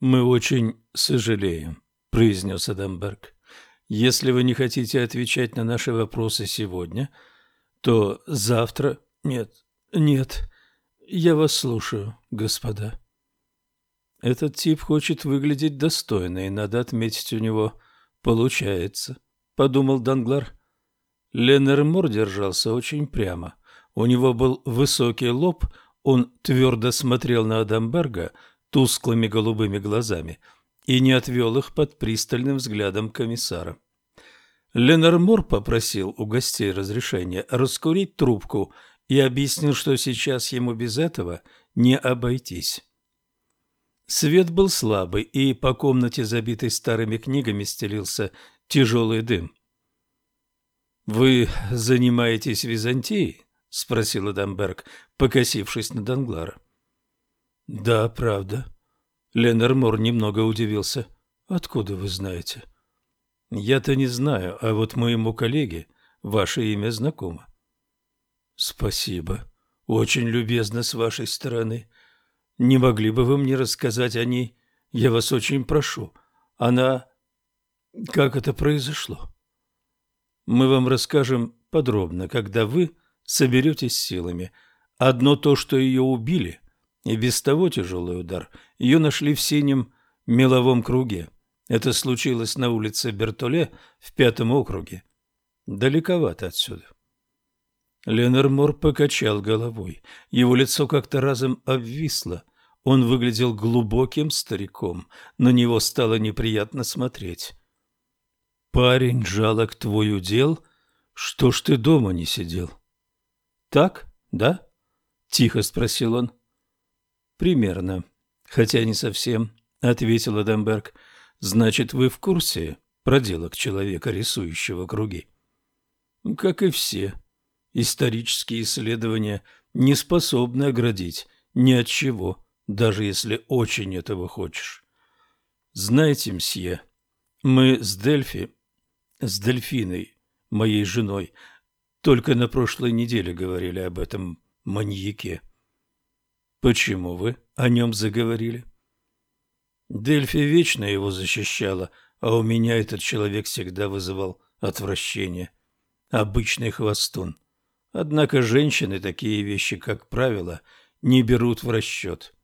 Мы очень сожалеем, произнес Адамберг. Если вы не хотите отвечать на наши вопросы сегодня, то завтра... Нет, нет, я вас слушаю, господа. Этот тип хочет выглядеть достойно, и надо отметить у него получается, подумал Данглар. Леннер держался очень прямо. У него был высокий лоб, он твердо смотрел на Адамберга тусклыми голубыми глазами и не отвел их под пристальным взглядом комиссара. Ленормор попросил у гостей разрешения раскурить трубку и объяснил, что сейчас ему без этого не обойтись. Свет был слабый, и по комнате, забитой старыми книгами, стелился тяжелый дым. «Вы занимаетесь Византией?» — спросил Адамберг, покосившись на Данглара. «Да, правда». Ленормор немного удивился. «Откуда вы знаете?» «Я-то не знаю, а вот моему коллеге ваше имя знакомо». «Спасибо. Очень любезно с вашей стороны. Не могли бы вы мне рассказать о ней? Я вас очень прошу. Она... Как это произошло?» Мы вам расскажем подробно, когда вы соберетесь силами. Одно то, что ее убили, и без того тяжелый удар, ее нашли в синем меловом круге. Это случилось на улице Бертоле в пятом округе. Далековато отсюда. Ленормор покачал головой. Его лицо как-то разом обвисло. Он выглядел глубоким стариком. На него стало неприятно смотреть. Парень, жалок твой удел, что ж ты дома не сидел? Так, да? Тихо спросил он. Примерно, хотя не совсем, ответил Адамберг. Значит, вы в курсе проделок человека, рисующего круги? Как и все. Исторические исследования не способны оградить ни от чего, даже если очень этого хочешь. Знаете, мсье, мы с Дельфи с Дельфиной, моей женой. Только на прошлой неделе говорили об этом маньяке. Почему вы о нем заговорили? Дельфи вечно его защищала, а у меня этот человек всегда вызывал отвращение. Обычный хвостун. Однако женщины такие вещи, как правило, не берут в расчет.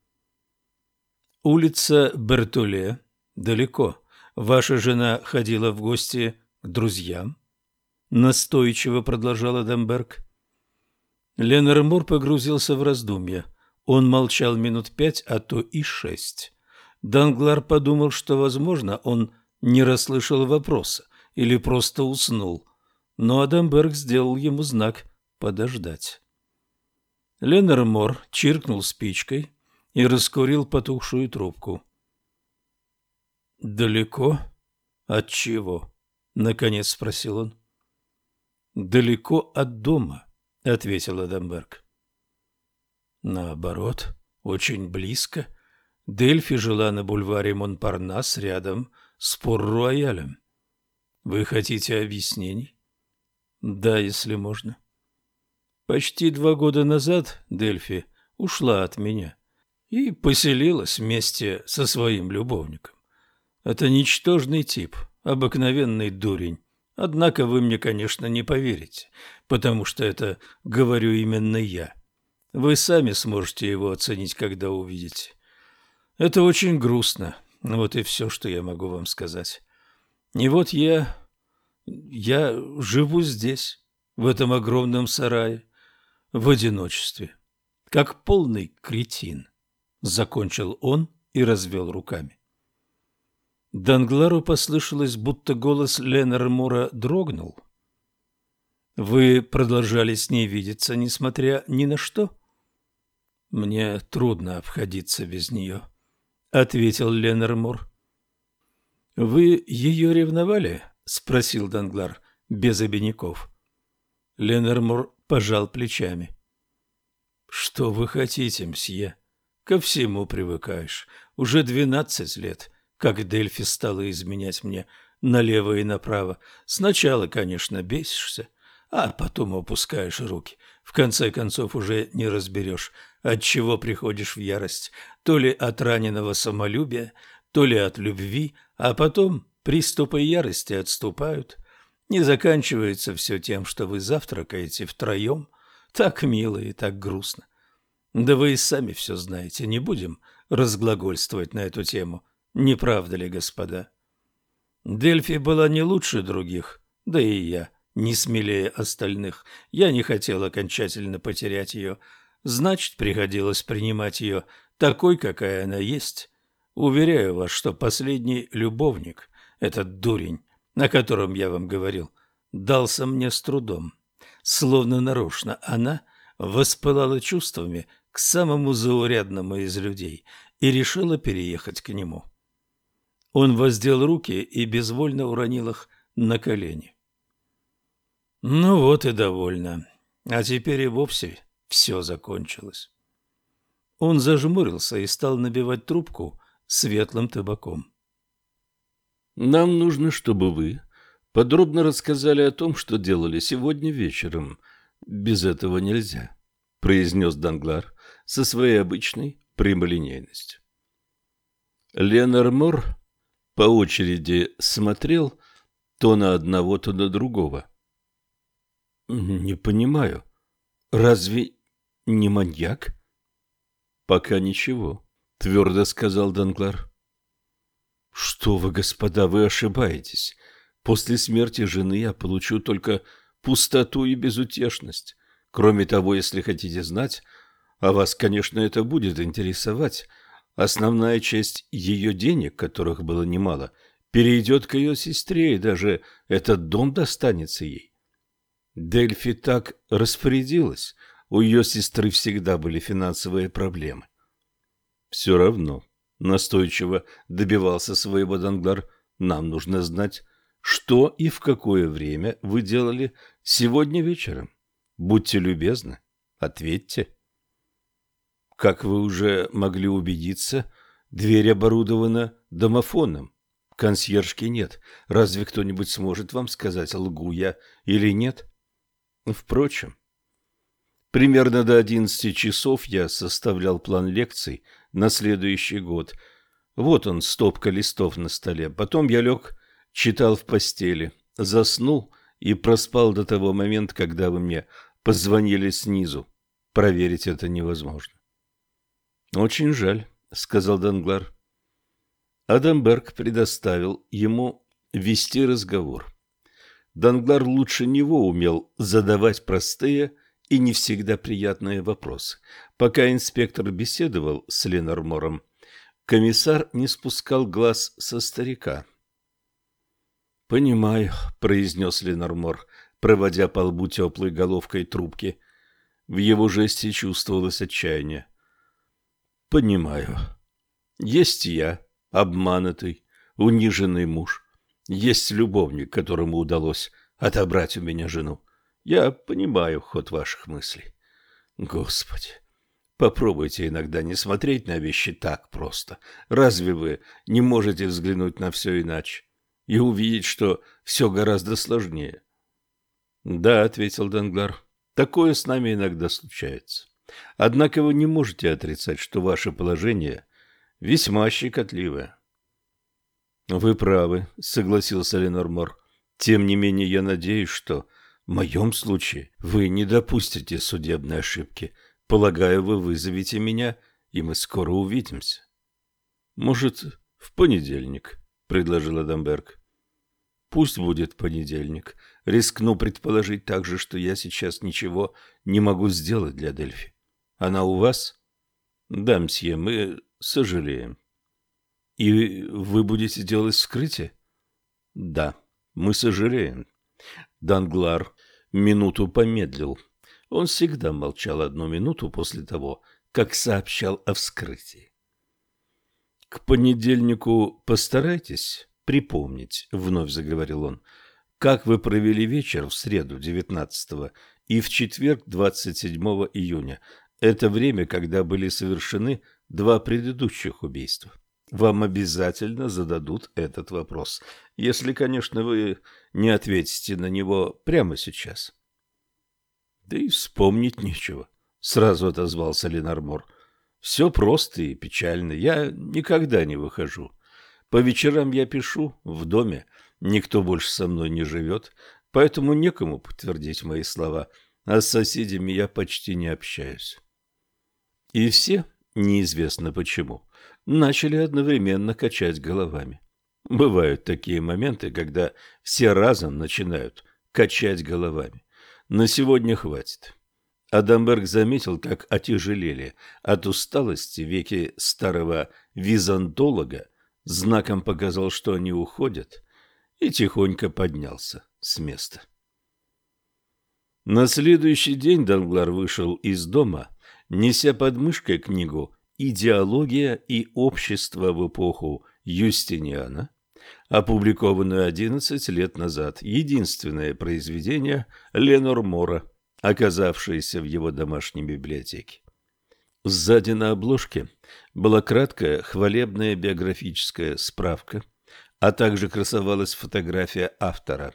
Улица Бертоле далеко. Ваша жена ходила в гости к друзьям? Настойчиво продолжал Адамберг. Ленормор погрузился в раздумья. Он молчал минут пять, а то и шесть. Данглар подумал, что, возможно, он не расслышал вопроса или просто уснул, но Адамберг сделал ему знак подождать. Ленормор чиркнул спичкой и раскурил потухшую трубку. «Далеко? От чего?» — наконец спросил он. «Далеко от дома», — ответил Адамберг. «Наоборот, очень близко. Дельфи жила на бульваре Монпарнас рядом с Пор-Роялем. Вы хотите объяснений?» «Да, если можно». Почти два года назад Дельфи ушла от меня и поселилась вместе со своим любовником. Это ничтожный тип, обыкновенный дурень. Однако вы мне, конечно, не поверите, потому что это говорю именно я. Вы сами сможете его оценить, когда увидите. Это очень грустно. Вот и все, что я могу вам сказать. И вот я... я живу здесь, в этом огромном сарае, в одиночестве, как полный кретин. Закончил он и развел руками. Данглару послышалось, будто голос Леннера дрогнул. «Вы продолжали с ней видеться, несмотря ни на что?» «Мне трудно обходиться без нее», — ответил Леннер «Вы ее ревновали?» — спросил Данглар, без обиняков. Леннер пожал плечами. «Что вы хотите, мсье? Ко всему привыкаешь. Уже двенадцать лет» как Дельфи стала изменять мне налево и направо. Сначала, конечно, бесишься, а потом опускаешь руки. В конце концов уже не разберешь, от чего приходишь в ярость, то ли от раненого самолюбия, то ли от любви, а потом приступы ярости отступают. Не заканчивается все тем, что вы завтракаете втроем. Так мило и так грустно. Да вы и сами все знаете, не будем разглагольствовать на эту тему. Не правда ли, господа? Дельфи была не лучше других, да и я не смелее остальных. Я не хотел окончательно потерять ее. Значит, приходилось принимать ее такой, какая она есть. Уверяю вас, что последний любовник, этот дурень, о котором я вам говорил, дался мне с трудом. Словно нарочно она воспылала чувствами к самому заурядному из людей и решила переехать к нему. Он воздел руки и безвольно уронил их на колени. Ну вот и довольно. А теперь и вовсе все закончилось. Он зажмурился и стал набивать трубку светлым табаком. «Нам нужно, чтобы вы подробно рассказали о том, что делали сегодня вечером. Без этого нельзя», — произнес Данглар со своей обычной прямолинейностью. Ленар Мор по очереди смотрел то на одного, то на другого. «Не понимаю, разве не маньяк?» «Пока ничего», — твердо сказал Данглар. «Что вы, господа, вы ошибаетесь. После смерти жены я получу только пустоту и безутешность. Кроме того, если хотите знать, а вас, конечно, это будет интересовать, основная часть ее денег, которых было немало, перейдет к ее сестре, и даже этот дом достанется ей. Дельфи так распорядилась, у ее сестры всегда были финансовые проблемы. Все равно, настойчиво добивался своего Данглар, нам нужно знать, что и в какое время вы делали сегодня вечером. Будьте любезны, ответьте. Как вы уже могли убедиться, дверь оборудована домофоном. Консьержки нет. Разве кто-нибудь сможет вам сказать, лгу я или нет? Впрочем, Примерно до одиннадцати часов я составлял план лекций на следующий год. Вот он, стопка листов на столе. Потом я лег, читал в постели, заснул и проспал до того момента, когда вы мне позвонили снизу. Проверить это невозможно. Очень жаль, сказал Данглар. Адамберг предоставил ему вести разговор. Данглар лучше него умел задавать простые и не всегда приятные вопросы. Пока инспектор беседовал с Ленормором, комиссар не спускал глаз со старика. «Понимаю», — произнес Ленормор, проводя по лбу теплой головкой трубки. В его жесте чувствовалось отчаяние. «Понимаю. Есть я, обманутый, униженный муж. Есть любовник, которому удалось отобрать у меня жену. Я понимаю ход ваших мыслей. Господи, попробуйте иногда не смотреть на вещи так просто. Разве вы не можете взглянуть на все иначе и увидеть, что все гораздо сложнее? Да, ответил Данглар. Такое с нами иногда случается. Однако вы не можете отрицать, что ваше положение весьма щекотливое. Вы правы, согласился Ленормор. Тем не менее, я надеюсь, что в моем случае вы не допустите судебной ошибки. Полагаю, вы вызовете меня, и мы скоро увидимся. Может, в понедельник, предложил Адамберг. Пусть будет понедельник. Рискну предположить также, что я сейчас ничего не могу сделать для Дельфи. Она у вас? Да, мсье, мы сожалеем. И вы будете делать вскрытие? Да, мы сожалеем. Данглар минуту помедлил. Он всегда молчал одну минуту после того, как сообщал о вскрытии. «К понедельнику постарайтесь припомнить», — вновь заговорил он, — «как вы провели вечер в среду 19 и в четверг 27 июня. Это время, когда были совершены два предыдущих убийства вам обязательно зададут этот вопрос, если, конечно, вы не ответите на него прямо сейчас. Да и вспомнить нечего, сразу отозвался Ленармор. Все просто и печально. Я никогда не выхожу. По вечерам я пишу в доме, никто больше со мной не живет, поэтому некому подтвердить мои слова, а с соседями я почти не общаюсь. И все, неизвестно почему, начали одновременно качать головами. Бывают такие моменты, когда все разом начинают качать головами. На сегодня хватит. Адамберг заметил, как отяжелели от усталости веки старого византолога, знаком показал, что они уходят, и тихонько поднялся с места. На следующий день Данглар вышел из дома, неся под мышкой книгу «Идеология и общество в эпоху Юстиниана», опубликованную 11 лет назад, единственное произведение Ленор Мора, оказавшееся в его домашней библиотеке. Сзади на обложке была краткая хвалебная биографическая справка, а также красовалась фотография автора.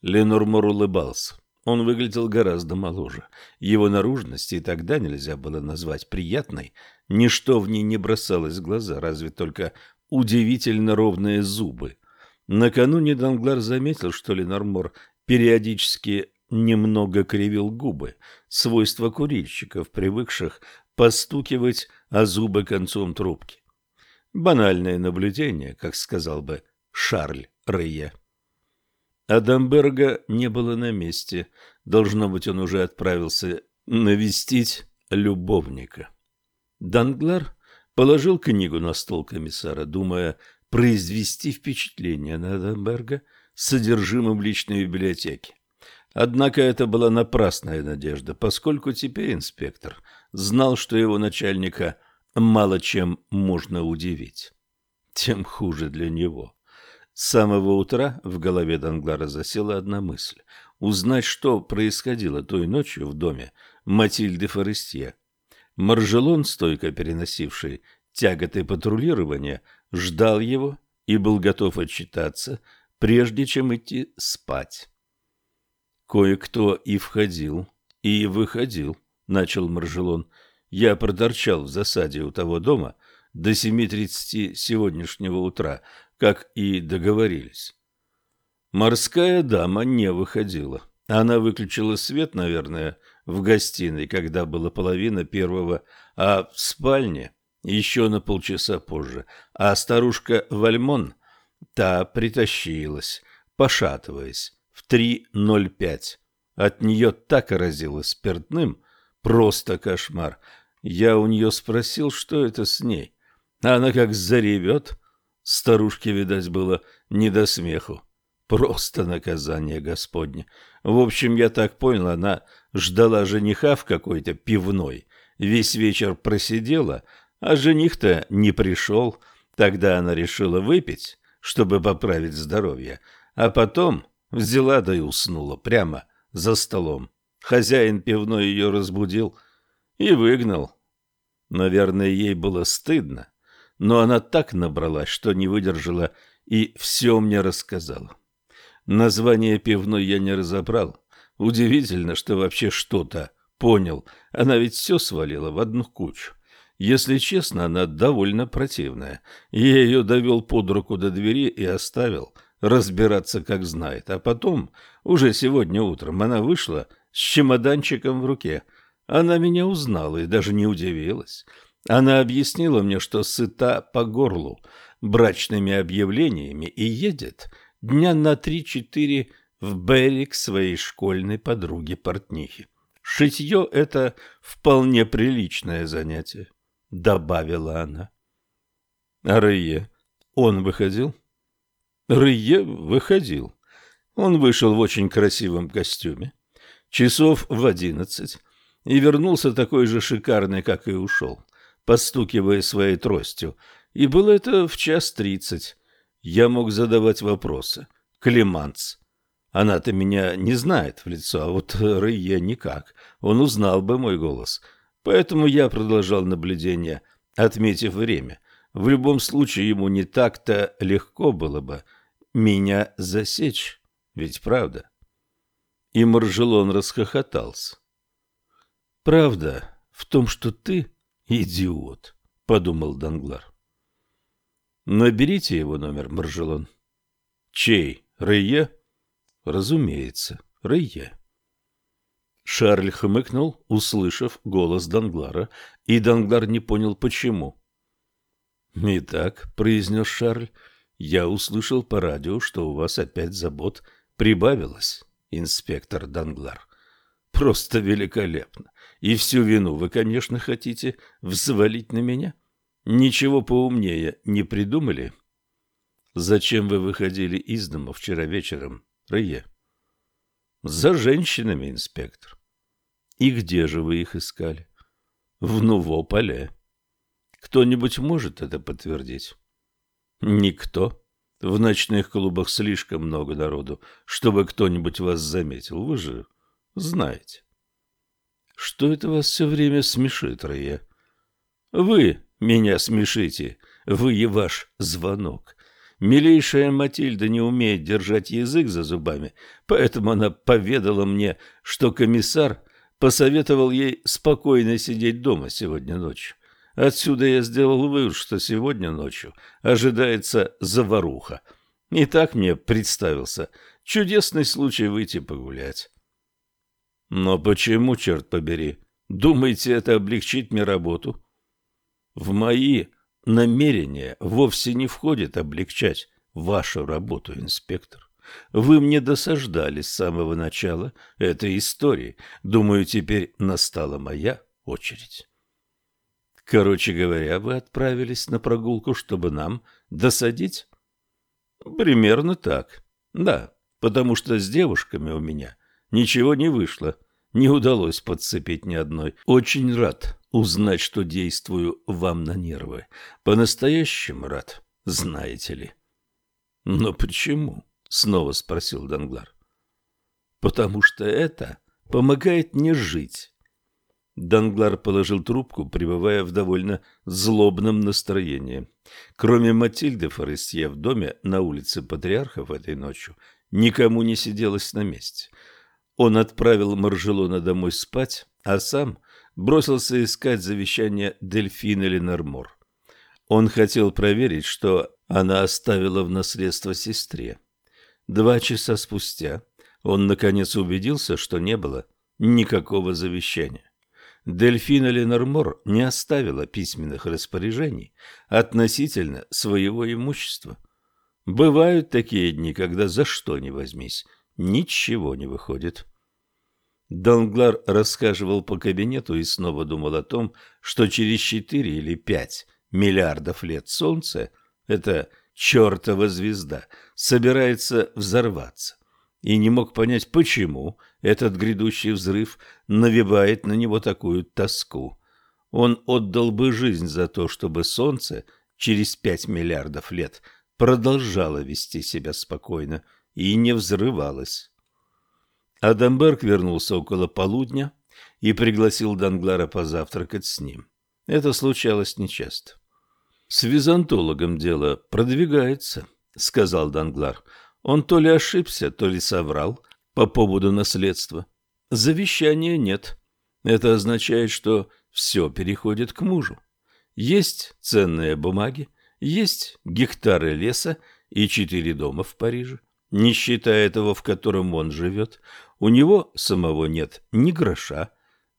Ленор Мор улыбался. Он выглядел гораздо моложе. Его наружность и тогда нельзя было назвать приятной. Ничто в ней не бросалось в глаза, разве только удивительно ровные зубы. Накануне Данглар заметил, что Ленормор периодически немного кривил губы, свойство курильщиков, привыкших постукивать о зубы концом трубки. Банальное наблюдение, как сказал бы Шарль Рейе. Адамберга не было на месте. Должно быть, он уже отправился навестить любовника. Данглар положил книгу на стол комиссара, думая произвести впечатление на Адамберга содержимым личной библиотеки. Однако это была напрасная надежда, поскольку теперь инспектор знал, что его начальника мало чем можно удивить. Тем хуже для него. С самого утра в голове Данглара засела одна мысль – узнать, что происходило той ночью в доме Матильды Форестье. Маржелон, стойко переносивший тяготы патрулирования, ждал его и был готов отчитаться, прежде чем идти спать. Кое-кто и входил, и выходил, начал Маржелон. Я проторчал в засаде у того дома до семи тридцати сегодняшнего утра, как и договорились. Морская дама не выходила. Она выключила свет, наверное, в гостиной, когда было половина первого, а в спальне еще на полчаса позже. А старушка Вальмон, та притащилась, пошатываясь, в 3.05. От нее так разило спиртным, просто кошмар. Я у нее спросил, что это с ней. Она как заревет. Старушке, видать, было не до смеху. Просто наказание Господне. В общем, я так понял, она ждала жениха в какой-то пивной. Весь вечер просидела, а жених-то не пришел. Тогда она решила выпить, чтобы поправить здоровье, а потом взяла да и уснула прямо за столом. Хозяин пивной ее разбудил и выгнал. Наверное, ей было стыдно, но она так набралась, что не выдержала и все мне рассказала. Название пивной я не разобрал. Удивительно, что вообще что-то понял. Она ведь все свалила в одну кучу. Если честно, она довольно противная. Я ее довел под руку до двери и оставил разбираться, как знает. А потом, уже сегодня утром, она вышла с чемоданчиком в руке. Она меня узнала и даже не удивилась. Она объяснила мне, что сыта по горлу брачными объявлениями и едет дня на три-четыре в Берри к своей школьной подруге-портнихе. Шитье — это вполне приличное занятие, — добавила она. А Рые, он выходил? Рые выходил. Он вышел в очень красивом костюме, часов в одиннадцать, и вернулся такой же шикарный, как и ушел, постукивая своей тростью, и было это в час тридцать я мог задавать вопросы. Климанц. Она-то меня не знает в лицо, а вот Рые никак. Он узнал бы мой голос. Поэтому я продолжал наблюдение, отметив время. В любом случае ему не так-то легко было бы меня засечь. Ведь правда? И Маржелон расхохотался. «Правда в том, что ты идиот», — подумал Данглар. Наберите его номер, Маржелон. Чей? Рые? Разумеется, Рые. Шарль хмыкнул, услышав голос Данглара, и Данглар не понял, почему. «Итак», — произнес Шарль, — «я услышал по радио, что у вас опять забот прибавилось, инспектор Данглар. Просто великолепно. И всю вину вы, конечно, хотите взвалить на меня? Ничего поумнее не придумали? Зачем вы выходили из дома вчера вечером, Рые?» «За женщинами, инспектор». «И где же вы их искали?» «В Нуво-Поле». Кто-нибудь может это подтвердить? Никто. В ночных клубах слишком много народу, чтобы кто-нибудь вас заметил. Вы же знаете. Что это вас все время смешит, Рая? Вы меня смешите. Вы и ваш звонок. Милейшая Матильда не умеет держать язык за зубами, поэтому она поведала мне, что комиссар посоветовал ей спокойно сидеть дома сегодня ночью. Отсюда я сделал вывод, что сегодня ночью ожидается заваруха. И так мне представился чудесный случай выйти погулять. Но почему, черт побери, думаете, это облегчит мне работу? В мои намерения вовсе не входит облегчать вашу работу, инспектор. Вы мне досаждали с самого начала этой истории. Думаю, теперь настала моя очередь. Короче говоря, вы отправились на прогулку, чтобы нам досадить? Примерно так. Да, потому что с девушками у меня ничего не вышло. Не удалось подцепить ни одной. Очень рад узнать, что действую вам на нервы. По-настоящему рад, знаете ли. Но почему? Снова спросил Данглар. Потому что это помогает мне жить. Данглар положил трубку, пребывая в довольно злобном настроении. Кроме Матильды Форестье в доме на улице Патриархов этой ночью никому не сиделось на месте. Он отправил Маржелона домой спать, а сам бросился искать завещание Дельфины Ленормор. Он хотел проверить, что она оставила в наследство сестре. Два часа спустя он наконец убедился, что не было никакого завещания. Дельфина Ленормор не оставила письменных распоряжений относительно своего имущества. Бывают такие дни, когда за что ни возьмись, ничего не выходит. Данглар рассказывал по кабинету и снова думал о том, что через четыре или пять миллиардов лет Солнце, эта чертова звезда, собирается взорваться и не мог понять, почему этот грядущий взрыв навевает на него такую тоску. Он отдал бы жизнь за то, чтобы Солнце через пять миллиардов лет продолжало вести себя спокойно и не взрывалось. Адамберг вернулся около полудня и пригласил Данглара позавтракать с ним. Это случалось нечасто. «С византологом дело продвигается», — сказал Данглар. Он то ли ошибся, то ли соврал по поводу наследства. Завещания нет. Это означает, что все переходит к мужу. Есть ценные бумаги, есть гектары леса и четыре дома в Париже. Не считая этого, в котором он живет, у него самого нет ни гроша,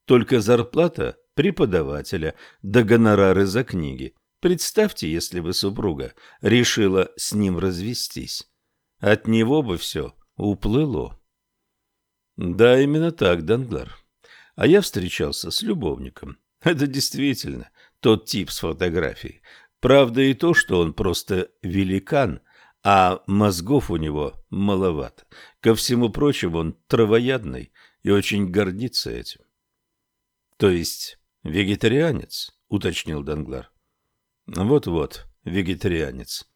только зарплата преподавателя да гонорары за книги. Представьте, если бы супруга решила с ним развестись. От него бы все уплыло. Да, именно так, Данглар. А я встречался с любовником. Это действительно тот тип с фотографией. Правда и то, что он просто великан, а мозгов у него маловато. Ко всему прочему, он травоядный и очень гордится этим. То есть вегетарианец, уточнил Данглар. Вот-вот, вегетарианец.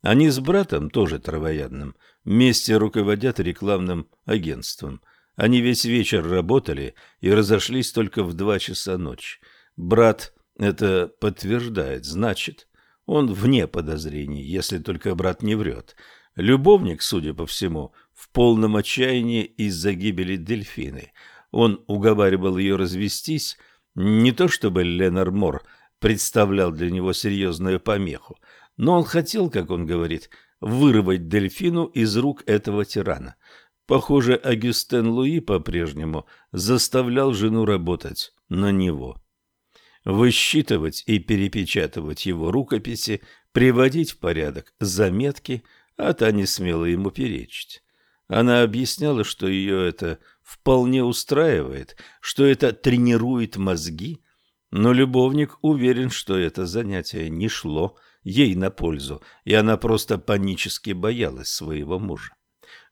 Они с братом, тоже травоядным, вместе руководят рекламным агентством. Они весь вечер работали и разошлись только в два часа ночи. Брат это подтверждает, значит, он вне подозрений, если только брат не врет. Любовник, судя по всему, в полном отчаянии из-за гибели дельфины. Он уговаривал ее развестись, не то чтобы Ленар Мор представлял для него серьезную помеху, но он хотел, как он говорит, вырвать дельфину из рук этого тирана. Похоже, Агюстен Луи по-прежнему заставлял жену работать на него. Высчитывать и перепечатывать его рукописи, приводить в порядок заметки, а та не смела ему перечить. Она объясняла, что ее это вполне устраивает, что это тренирует мозги, но любовник уверен, что это занятие не шло ей на пользу, и она просто панически боялась своего мужа.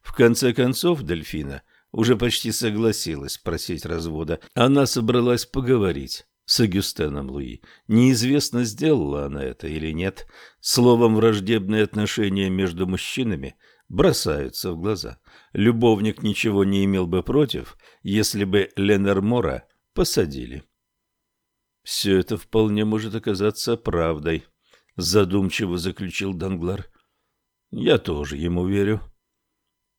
В конце концов, Дельфина уже почти согласилась просить развода. Она собралась поговорить с Агюстеном Луи. Неизвестно, сделала она это или нет. Словом, враждебные отношения между мужчинами бросаются в глаза. Любовник ничего не имел бы против, если бы Ленермора посадили. «Все это вполне может оказаться правдой», — задумчиво заключил Данглар. «Я тоже ему верю».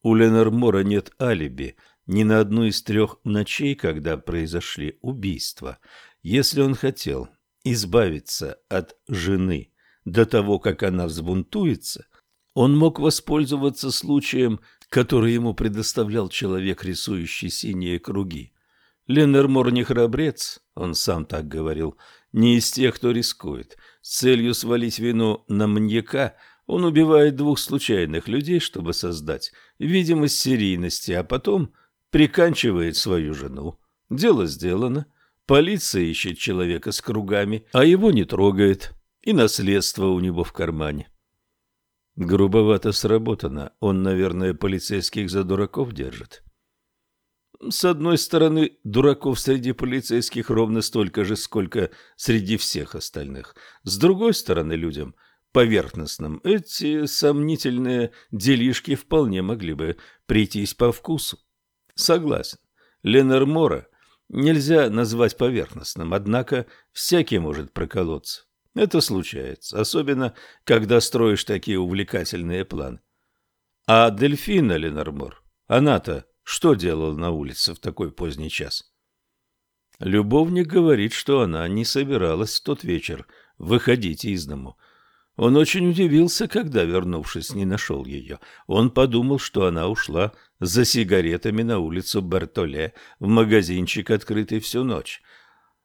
У Ленормора нет алиби ни на одну из трех ночей, когда произошли убийства. Если он хотел избавиться от жены до того, как она взбунтуется, он мог воспользоваться случаем, который ему предоставлял человек, рисующий синие круги. Леннермор не храбрец, он сам так говорил, не из тех, кто рискует. С целью свалить вину на маньяка он убивает двух случайных людей, чтобы создать видимость серийности, а потом приканчивает свою жену. Дело сделано. Полиция ищет человека с кругами, а его не трогает, и наследство у него в кармане. Грубовато сработано. Он, наверное, полицейских за дураков держит. С одной стороны, дураков среди полицейских ровно столько же, сколько среди всех остальных. С другой стороны, людям поверхностным эти сомнительные делишки вполне могли бы прийтись по вкусу. Согласен. Ленар Мора нельзя назвать поверхностным, однако всякий может проколоться. Это случается, особенно когда строишь такие увлекательные планы. А Дельфина Ленормор, она-то что делала на улице в такой поздний час? Любовник говорит, что она не собиралась в тот вечер выходить из дому. Он очень удивился, когда, вернувшись, не нашел ее. Он подумал, что она ушла за сигаретами на улицу Бертоле, в магазинчик, открытый всю ночь.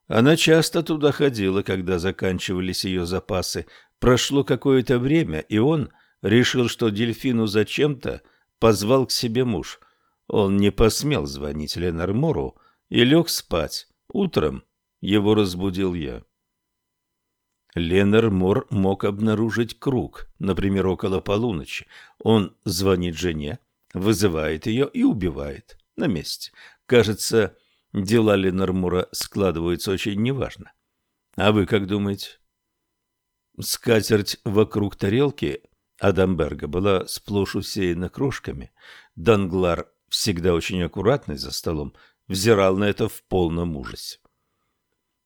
Она часто туда ходила, когда заканчивались ее запасы. Прошло какое-то время, и он решил, что дельфину зачем-то позвал к себе муж. Он не посмел звонить Ленормору и лег спать. Утром его разбудил я. Ленар Мор мог обнаружить круг, например, около полуночи. Он звонит жене, вызывает ее и убивает на месте. Кажется, дела Ленар Мора складываются очень неважно. А вы как думаете? Скатерть вокруг тарелки Адамберга была сплошь усеяна крошками. Данглар, всегда очень аккуратный за столом, взирал на это в полном ужасе.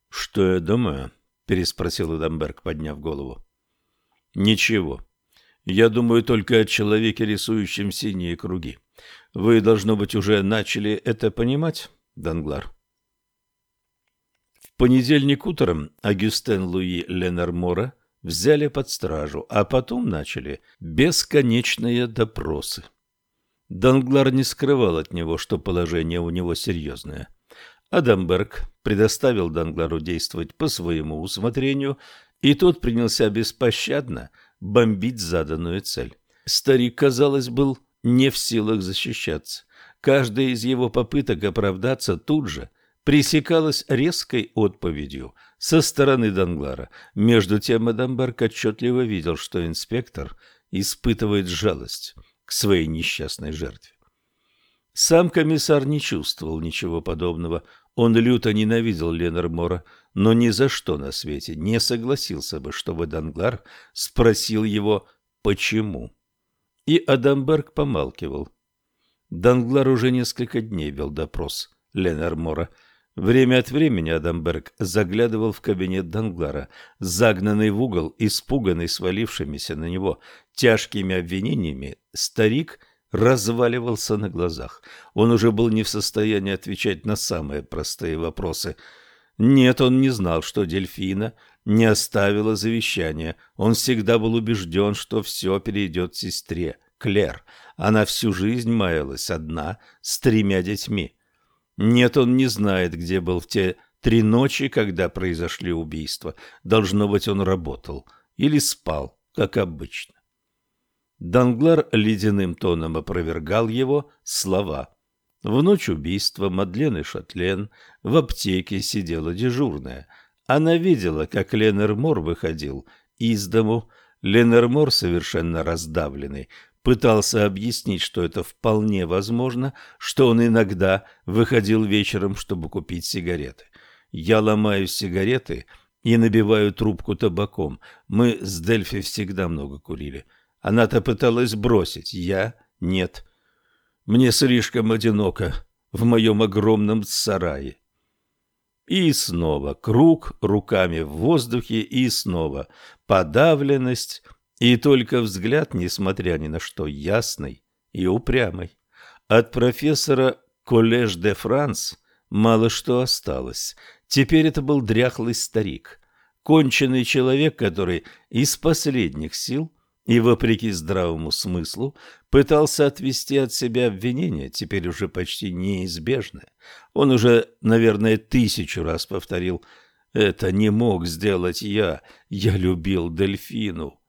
«Что я думаю?» — переспросил Эдамберг, подняв голову. «Ничего. Я думаю только о человеке, рисующем синие круги. Вы, должно быть, уже начали это понимать, Данглар?» В понедельник утром Агюстен Луи Ленармора взяли под стражу, а потом начали бесконечные допросы. Данглар не скрывал от него, что положение у него серьезное. Адамберг предоставил Данглару действовать по своему усмотрению, и тот принялся беспощадно бомбить заданную цель. Старик, казалось, был не в силах защищаться. Каждая из его попыток оправдаться тут же пресекалась резкой отповедью со стороны Данглара. Между тем Адамберг отчетливо видел, что инспектор испытывает жалость к своей несчастной жертве. Сам комиссар не чувствовал ничего подобного. Он люто ненавидел Ленормора, но ни за что на свете не согласился бы, чтобы Данглар спросил его «почему?». И Адамберг помалкивал. Данглар уже несколько дней вел допрос Ленормора. Время от времени Адамберг заглядывал в кабинет Данглара, загнанный в угол, испуганный свалившимися на него тяжкими обвинениями, старик – разваливался на глазах. Он уже был не в состоянии отвечать на самые простые вопросы. Нет, он не знал, что дельфина не оставила завещания. Он всегда был убежден, что все перейдет сестре, Клер. Она всю жизнь маялась одна, с тремя детьми. Нет, он не знает, где был в те три ночи, когда произошли убийства. Должно быть, он работал или спал, как обычно. Данглар ледяным тоном опровергал его слова. В ночь убийства Мадлен и Шатлен в аптеке сидела дежурная. Она видела, как Ленермор выходил из дому. Ленермор, совершенно раздавленный, пытался объяснить, что это вполне возможно, что он иногда выходил вечером, чтобы купить сигареты. Я ломаю сигареты и набиваю трубку табаком. Мы с Дельфи всегда много курили. Она-то пыталась бросить, я — нет. Мне слишком одиноко в моем огромном сарае. И снова круг руками в воздухе, и снова подавленность, и только взгляд, несмотря ни на что, ясный и упрямый. От профессора Коллеж де Франс мало что осталось. Теперь это был дряхлый старик, конченый человек, который из последних сил и, вопреки здравому смыслу, пытался отвести от себя обвинение, теперь уже почти неизбежное. Он уже, наверное, тысячу раз повторил «Это не мог сделать я, я любил дельфину».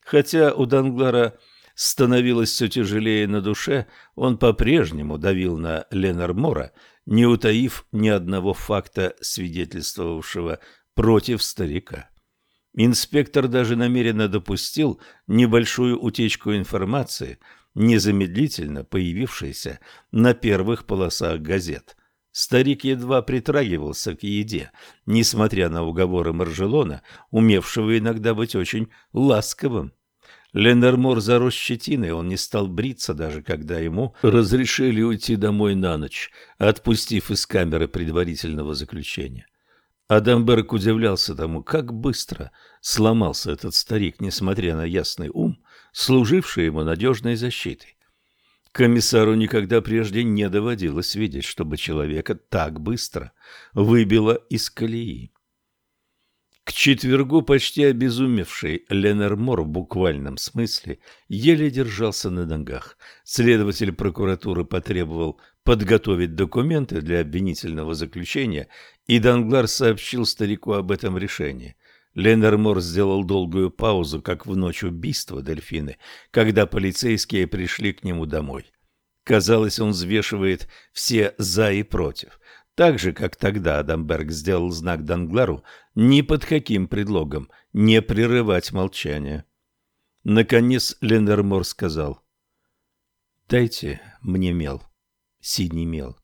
Хотя у Данглара становилось все тяжелее на душе, он по-прежнему давил на Ленармора, не утаив ни одного факта, свидетельствовавшего против старика. Инспектор даже намеренно допустил небольшую утечку информации, незамедлительно появившейся на первых полосах газет. Старик едва притрагивался к еде, несмотря на уговоры Маржелона, умевшего иногда быть очень ласковым. Ленормор зарос щетиной, он не стал бриться, даже когда ему разрешили уйти домой на ночь, отпустив из камеры предварительного заключения. Адамберг удивлялся тому, как быстро сломался этот старик, несмотря на ясный ум, служивший ему надежной защитой. Комиссару никогда прежде не доводилось видеть, чтобы человека так быстро выбило из колеи. К четвергу почти обезумевший Ленермор в буквальном смысле еле держался на ногах. Следователь прокуратуры потребовал подготовить документы для обвинительного заключения, и Данглар сообщил старику об этом решении. Ленермор сделал долгую паузу, как в ночь убийства дельфины, когда полицейские пришли к нему домой. Казалось, он взвешивает все «за» и «против». Так же, как тогда Адамберг сделал знак Данглару ни под каким предлогом не прерывать молчание. Наконец Ленермор сказал, «Дайте мне мел, синий мел».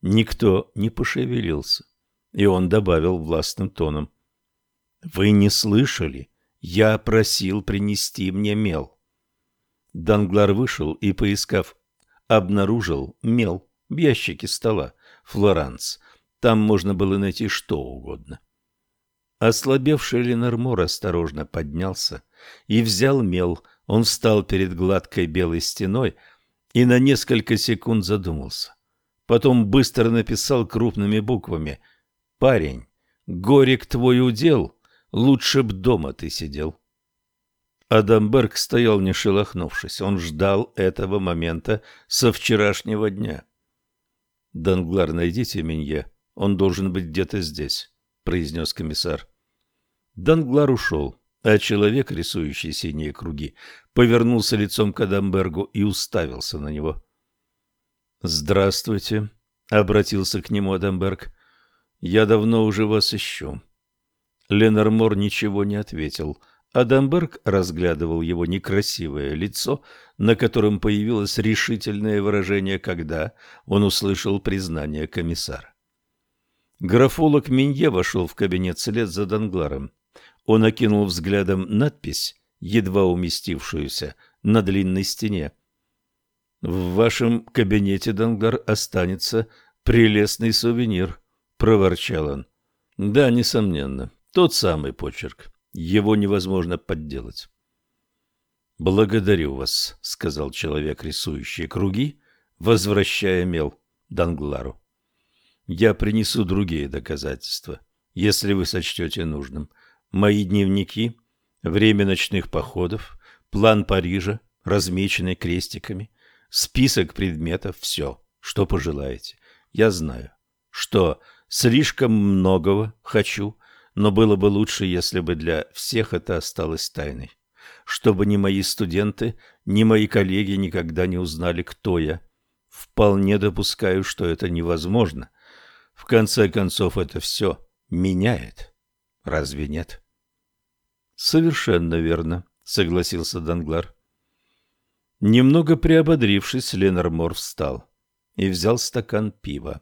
Никто не пошевелился, и он добавил властным тоном, «Вы не слышали? Я просил принести мне мел». Данглар вышел и, поискав, обнаружил мел в ящике стола. Флоранс. Там можно было найти что угодно. Ослабевший Ленормор осторожно поднялся и взял мел. Он встал перед гладкой белой стеной и на несколько секунд задумался. Потом быстро написал крупными буквами «Парень, горек твой удел, лучше б дома ты сидел». Адамберг стоял не шелохнувшись. Он ждал этого момента со вчерашнего дня. «Данглар, найдите Минье. Он должен быть где-то здесь», — произнес комиссар. Данглар ушел, а человек, рисующий синие круги, повернулся лицом к Адамбергу и уставился на него. «Здравствуйте», — обратился к нему Адамберг. «Я давно уже вас ищу». Ленормор ничего не ответил — разглядывал его некрасивое лицо, на котором появилось решительное выражение, когда он услышал признание комиссара. Графолог Минье вошел в кабинет вслед за Дангларом. Он окинул взглядом надпись, едва уместившуюся на длинной стене. «В вашем кабинете, Данглар, останется прелестный сувенир», — проворчал он. «Да, несомненно, тот самый почерк». Его невозможно подделать. «Благодарю вас», — сказал человек, рисующий круги, возвращая мел Данглару. «Я принесу другие доказательства, если вы сочтете нужным. мои дневники, время ночных походов, план Парижа, размеченный крестиками, список предметов, все, что пожелаете. Я знаю, что слишком многого хочу, но было бы лучше, если бы для всех это осталось тайной. Чтобы ни мои студенты, ни мои коллеги никогда не узнали, кто я. Вполне допускаю, что это невозможно. В конце концов, это все меняет. Разве нет? Совершенно верно, согласился Данглар. Немного приободрившись, Ленормор встал и взял стакан пива.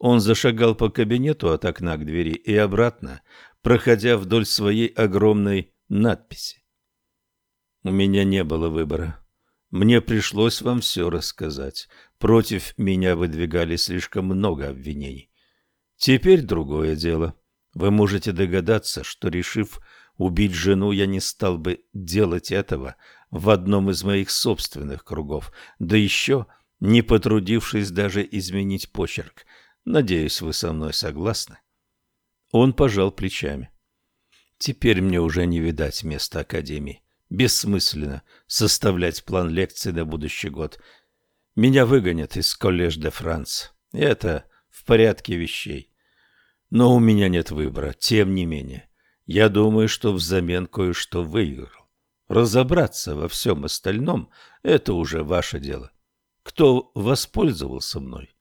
Он зашагал по кабинету от окна к двери и обратно, проходя вдоль своей огромной надписи. У меня не было выбора. Мне пришлось вам все рассказать. Против меня выдвигали слишком много обвинений. Теперь другое дело. Вы можете догадаться, что, решив убить жену, я не стал бы делать этого в одном из моих собственных кругов, да еще не потрудившись даже изменить почерк. Надеюсь, вы со мной согласны. Он пожал плечами. Теперь мне уже не видать места Академии. Бессмысленно составлять план лекций на будущий год. Меня выгонят из коллеж де Франс. Это в порядке вещей. Но у меня нет выбора, тем не менее. Я думаю, что взамен кое-что выиграл. Разобраться во всем остальном – это уже ваше дело. Кто воспользовался мной?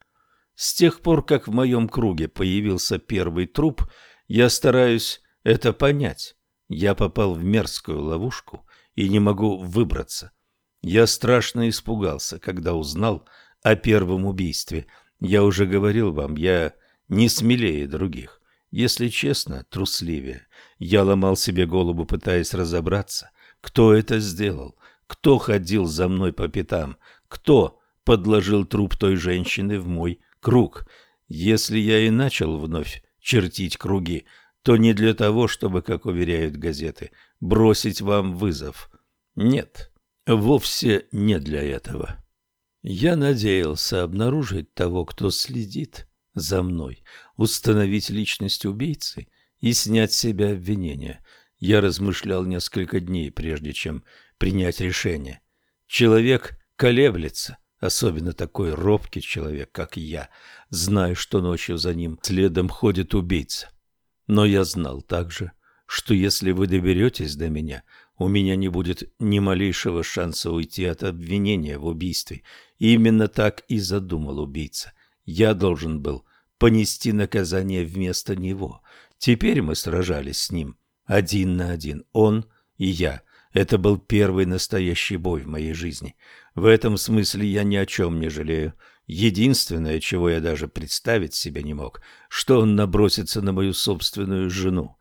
С тех пор, как в моем круге появился первый труп, я стараюсь это понять. Я попал в мерзкую ловушку и не могу выбраться. Я страшно испугался, когда узнал о первом убийстве. Я уже говорил вам, я не смелее других. Если честно, трусливее. Я ломал себе голову, пытаясь разобраться, кто это сделал? Кто ходил за мной по пятам? Кто подложил труп той женщины в мой круг? Если я и начал вновь чертить круги, то не для того, чтобы, как уверяют газеты, бросить вам вызов. Нет, вовсе не для этого. Я надеялся обнаружить того, кто следит за мной, установить личность убийцы и снять с себя обвинения. Я размышлял несколько дней, прежде чем принять решение. Человек колеблется, особенно такой робкий человек, как я, зная, что ночью за ним следом ходит убийца. Но я знал также, что если вы доберетесь до меня, у меня не будет ни малейшего шанса уйти от обвинения в убийстве. Именно так и задумал убийца. Я должен был понести наказание вместо него. Теперь мы сражались с ним один на один, он и я. Это был первый настоящий бой в моей жизни. В этом смысле я ни о чем не жалею. Единственное, чего я даже представить себе не мог, что он набросится на мою собственную жену.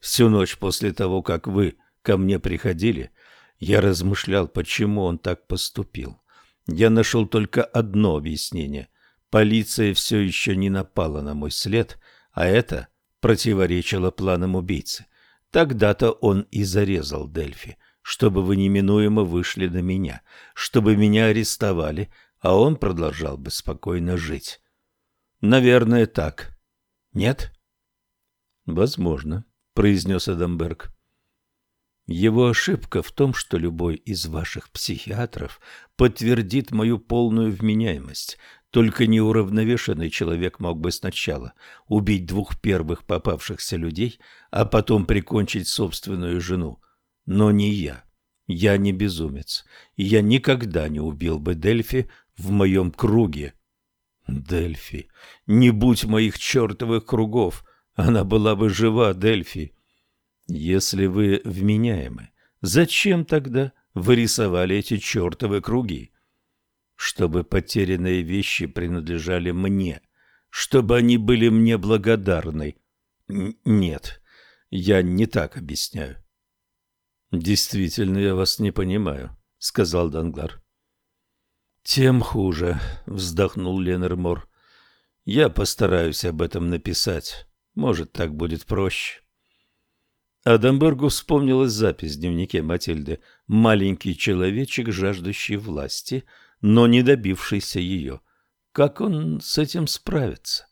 Всю ночь после того, как вы ко мне приходили, я размышлял, почему он так поступил. Я нашел только одно объяснение. Полиция все еще не напала на мой след, а это противоречило планам убийцы. Тогда-то он и зарезал Дельфи, чтобы вы неминуемо вышли на меня, чтобы меня арестовали, а он продолжал бы спокойно жить. Наверное, так. Нет? Возможно, произнес Адамберг. Его ошибка в том, что любой из ваших психиатров подтвердит мою полную вменяемость, только неуравновешенный человек мог бы сначала убить двух первых попавшихся людей, а потом прикончить собственную жену. Но не я. Я не безумец. И я никогда не убил бы Дельфи в моем круге. Дельфи, не будь моих чертовых кругов, она была бы жива, Дельфи. Если вы вменяемы, зачем тогда вы рисовали эти чертовы круги? чтобы потерянные вещи принадлежали мне, чтобы они были мне благодарны. Нет, я не так объясняю. Действительно, я вас не понимаю, сказал Данглар. Тем хуже, вздохнул Ленермор. Я постараюсь об этом написать. Может, так будет проще. Адамбергу вспомнилась запись в дневнике Матильды. Маленький человечек, жаждущий власти, но не добившийся ее. Как он с этим справится?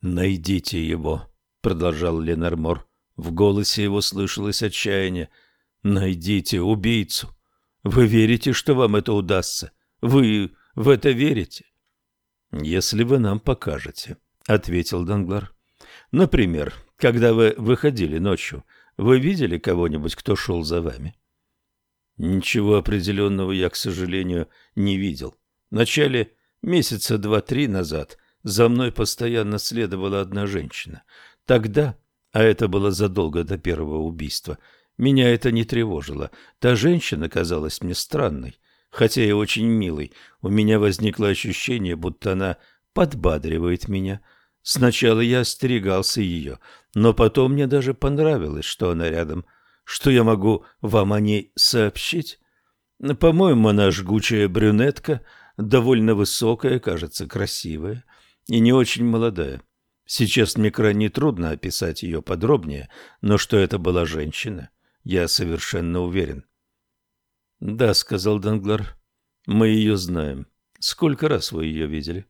«Найдите его», — продолжал Ленормор. В голосе его слышалось отчаяние. «Найдите убийцу. Вы верите, что вам это удастся? Вы в это верите?» «Если вы нам покажете», — ответил Данглар. «Например, когда вы выходили ночью, вы видели кого-нибудь, кто шел за вами?» «Ничего определенного я, к сожалению, не видел. В начале месяца два-три назад за мной постоянно следовала одна женщина. Тогда, а это было задолго до первого убийства, меня это не тревожило. Та женщина казалась мне странной, хотя и очень милой. У меня возникло ощущение, будто она подбадривает меня. Сначала я остерегался ее, но потом мне даже понравилось, что она рядом, что я могу вам о ней сообщить. По-моему, она жгучая брюнетка, довольно высокая, кажется, красивая и не очень молодая. Сейчас мне крайне трудно описать ее подробнее, но что это была женщина, я совершенно уверен. — Да, — сказал Данглар, — мы ее знаем. Сколько раз вы ее видели?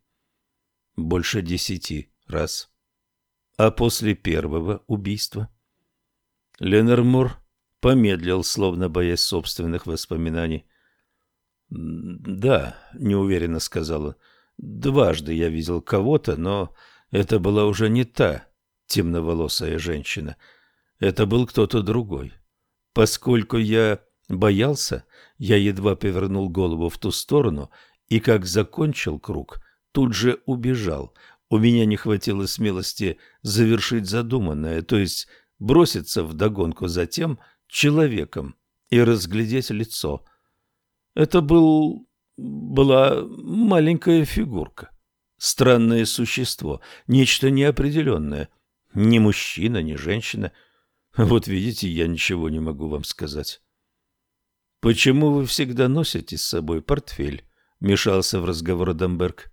— Больше десяти раз. — А после первого убийства? Ленермор помедлил, словно боясь собственных воспоминаний. — Да, — неуверенно сказала. — Дважды я видел кого-то, но это была уже не та темноволосая женщина. Это был кто-то другой. Поскольку я боялся, я едва повернул голову в ту сторону и, как закончил круг, тут же убежал. У меня не хватило смелости завершить задуманное, то есть броситься в догонку за тем человеком и разглядеть лицо. Это был была маленькая фигурка. Странное существо, нечто неопределенное. Ни мужчина, ни женщина. Вот видите, я ничего не могу вам сказать. «Почему вы всегда носите с собой портфель?» — мешался в разговор Дамберг.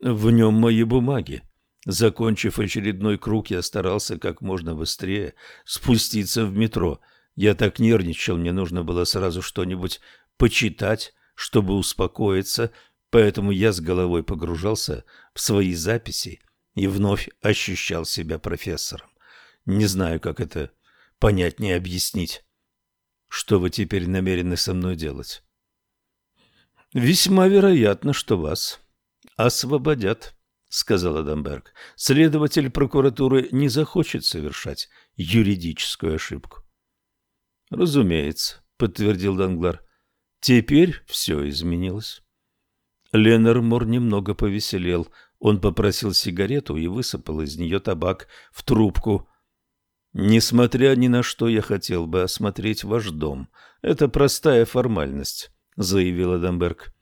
«В нем мои бумаги. Закончив очередной круг, я старался как можно быстрее спуститься в метро. Я так нервничал, мне нужно было сразу что-нибудь почитать, чтобы успокоиться, Поэтому я с головой погружался в свои записи и вновь ощущал себя профессором. Не знаю, как это понятнее объяснить. Что вы теперь намерены со мной делать? Весьма вероятно, что вас освободят, сказал Адамберг. Следователь прокуратуры не захочет совершать юридическую ошибку. Разумеется, подтвердил Данглар. Теперь все изменилось. Ленормор немного повеселел. Он попросил сигарету и высыпал из нее табак в трубку. «Несмотря ни на что, я хотел бы осмотреть ваш дом. Это простая формальность», — заявил Адамберг.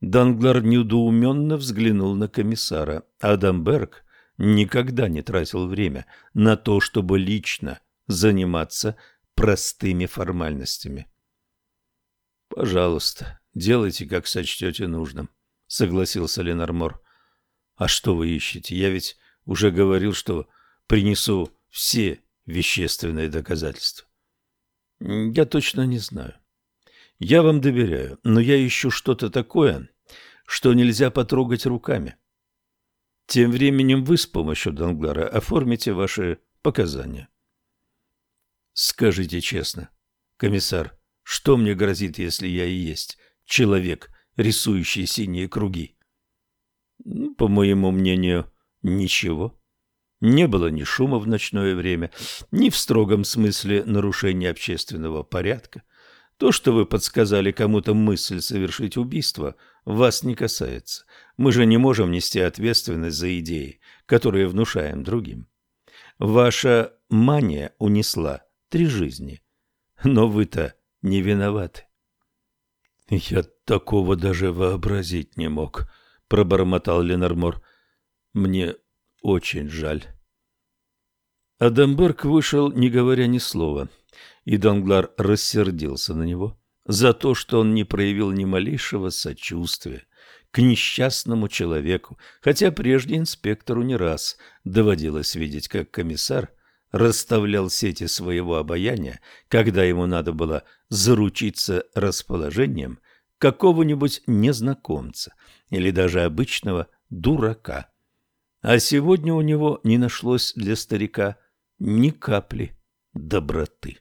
Данглар недоуменно взглянул на комиссара. Адамберг никогда не тратил время на то, чтобы лично заниматься простыми формальностями. «Пожалуйста, Делайте, как сочтете нужным, — согласился Ленармор. — А что вы ищете? Я ведь уже говорил, что принесу все вещественные доказательства. — Я точно не знаю. Я вам доверяю, но я ищу что-то такое, что нельзя потрогать руками. Тем временем вы с помощью Данглара оформите ваши показания. Скажите честно, комиссар, что мне грозит, если я и есть человек, рисующий синие круги? По моему мнению, ничего. Не было ни шума в ночное время, ни в строгом смысле нарушения общественного порядка. То, что вы подсказали кому-то мысль совершить убийство, вас не касается. Мы же не можем нести ответственность за идеи, которые внушаем другим. Ваша мания унесла три жизни, но вы-то не виноваты. «Я такого даже вообразить не мог», — пробормотал Ленармор. «Мне очень жаль». Адамберг вышел, не говоря ни слова, и Данглар рассердился на него за то, что он не проявил ни малейшего сочувствия к несчастному человеку, хотя прежде инспектору не раз доводилось видеть, как комиссар расставлял сети своего обаяния, когда ему надо было заручиться расположением какого-нибудь незнакомца или даже обычного дурака. А сегодня у него не нашлось для старика ни капли доброты.